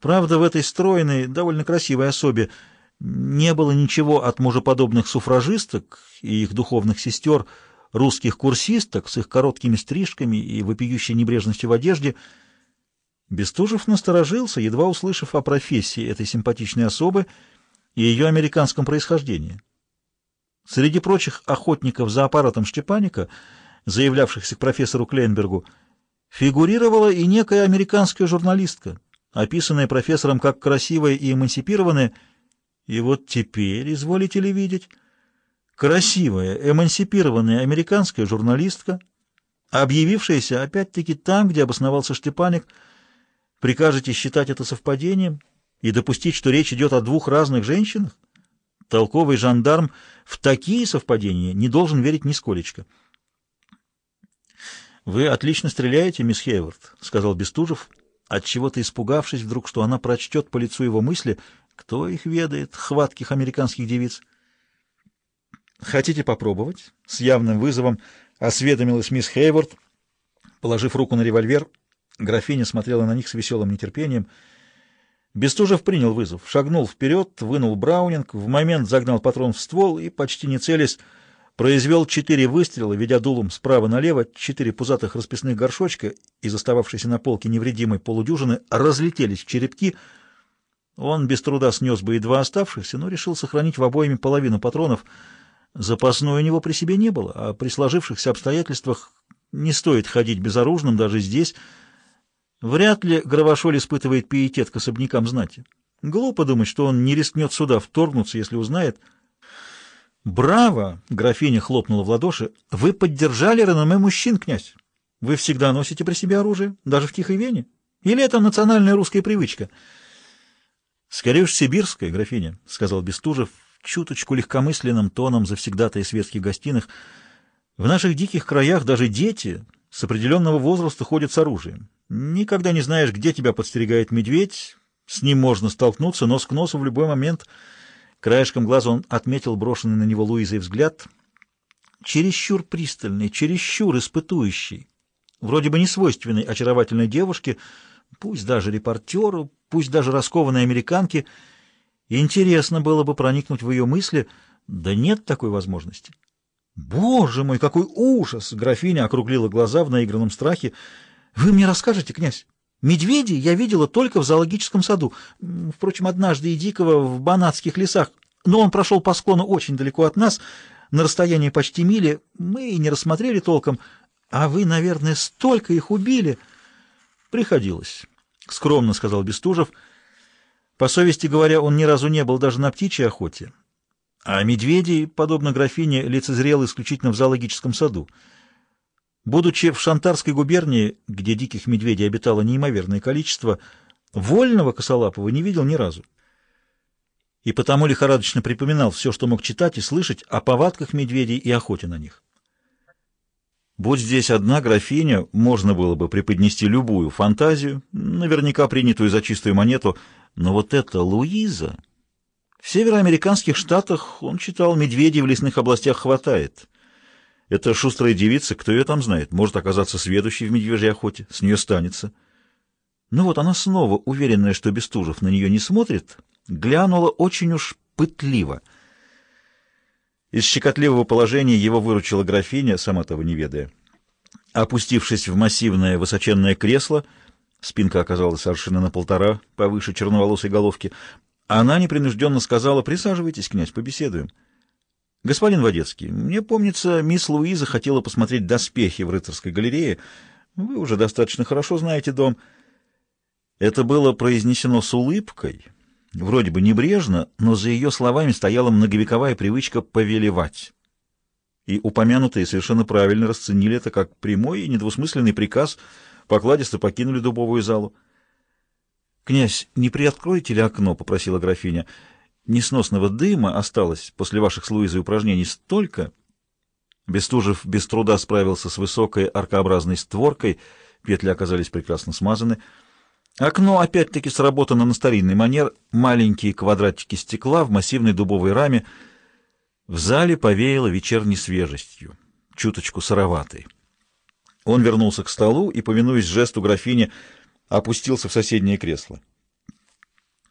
Правда, в этой стройной, довольно красивой особе не было ничего от мужеподобных суфражисток и их духовных сестер, русских курсисток с их короткими стрижками и вопиющей небрежностью в одежде. Бестужев насторожился, едва услышав о профессии этой симпатичной особы и ее американском происхождении. Среди прочих охотников за аппаратом Штепаника, заявлявшихся к профессору Клейнбергу, фигурировала и некая американская журналистка, описанная профессором как красивая и эмансипированная, и вот теперь, изволите ли видеть, красивая, эмансипированная американская журналистка, объявившаяся опять-таки там, где обосновался Штепаник, прикажете считать это совпадением и допустить, что речь идет о двух разных женщинах? Толковый жандарм в такие совпадения не должен верить нисколечко. «Вы отлично стреляете, мисс Хейвард», — сказал Бестужев, отчего-то испугавшись вдруг, что она прочтет по лицу его мысли, кто их ведает, хватких американских девиц. «Хотите попробовать?» — с явным вызовом осведомилась мисс Хейвард. Положив руку на револьвер, графиня смотрела на них с веселым нетерпением — Бестужев принял вызов, шагнул вперед, вынул браунинг, в момент загнал патрон в ствол и, почти не целясь, произвел четыре выстрела, ведя дулом справа налево, четыре пузатых расписных горшочка из остававшейся на полке невредимой полудюжины разлетелись черепки. Он без труда снес бы и два оставшихся, но решил сохранить в обоими половину патронов. Запасной у него при себе не было, а при сложившихся обстоятельствах не стоит ходить безоружным даже здесь, Вряд ли Гравошоль испытывает пиетет к особнякам знати. Глупо думать, что он не рискнет сюда вторгнуться, если узнает. «Браво!» — графиня хлопнула в ладоши. «Вы поддержали реноме мужчин, князь. Вы всегда носите при себе оружие, даже в Тихой Вене? Или это национальная русская привычка?» «Скорее уж сибирская, графиня», — сказал Бестужев, чуточку легкомысленным тоном завсегдатая светских гостиных. «В наших диких краях даже дети с определенного возраста ходят с оружием. Никогда не знаешь, где тебя подстерегает медведь. С ним можно столкнуться нос к носу в любой момент. Краешком глаза он отметил брошенный на него Луизой взгляд. Чересчур пристальный, чересчур испытующий. Вроде бы не свойственный очаровательной девушке, пусть даже репортеру, пусть даже раскованной американке. Интересно было бы проникнуть в ее мысли, да нет такой возможности. «Боже мой, какой ужас!» — графиня округлила глаза в наигранном страхе. Вы мне расскажете, князь? Медведей я видела только в зоологическом саду. Впрочем, однажды и дикого в банатских лесах. Но он прошел по склону очень далеко от нас, на расстоянии почти мили. Мы и не рассмотрели толком. А вы, наверное, столько их убили. Приходилось, — скромно сказал Бестужев. По совести говоря, он ни разу не был даже на птичьей охоте. А медведей, подобно графине, лицезрел исключительно в зоологическом саду. Будучи в Шантарской губернии, где диких медведей обитало неимоверное количество, вольного косолапого не видел ни разу. И потому лихорадочно припоминал все, что мог читать и слышать о повадках медведей и охоте на них. Будь здесь одна графиня, можно было бы преподнести любую фантазию, наверняка принятую за чистую монету, но вот эта Луиза... В североамериканских штатах, он читал, медведей в лесных областях хватает — эта шустрая девица, кто ее там знает, может оказаться сведущей в медвежьей охоте, с нее станется. Ну вот она снова, уверенная, что Бестужев на нее не смотрит, глянула очень уж пытливо. Из щекотливого положения его выручила графиня, сама того не ведая. Опустившись в массивное высоченное кресло, спинка оказалась совершенно на полтора повыше черноволосой головки, она непринужденно сказала «Присаживайтесь, князь, побеседуем». «Господин Водецкий, мне помнится, мисс Луиза хотела посмотреть доспехи в рыцарской галерее. Вы уже достаточно хорошо знаете дом». Это было произнесено с улыбкой, вроде бы небрежно, но за ее словами стояла многовековая привычка повелевать. И упомянутые совершенно правильно расценили это как прямой и недвусмысленный приказ, покладисто покинули дубовую залу. «Князь, не приоткроете ли окно?» — попросила графиня — несносного дыма осталось после ваших с Луизой упражнений столько. Бестужев без труда справился с высокой аркообразной створкой, петли оказались прекрасно смазаны. Окно опять-таки сработано на старинный манер, маленькие квадратики стекла в массивной дубовой раме. В зале повеяло вечерней свежестью, чуточку сыроватой. Он вернулся к столу и, повинуясь жесту графини, опустился в соседнее кресло.